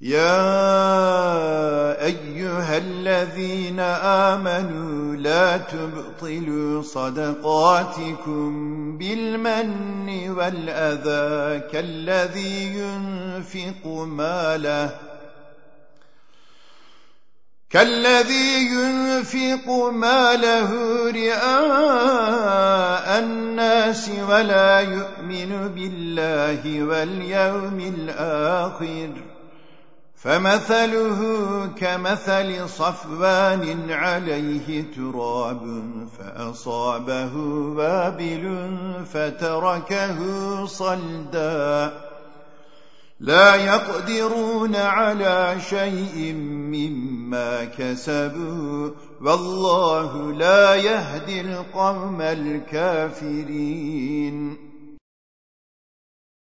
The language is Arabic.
يا أيها الذين آمنوا لا تبطلوا صدقاتكم بالمن والأذى كالذي ينفق ماله كالذي ينفق ماله رئاء الناس ولا يؤمن بالله واليوم الآخر فمثله كمثل صفوان عليه تراب فأصابه وابل فتركه صلدا. لا يقدرون على شيء مما كسبوا والله لا يهدي القوم الكافرين.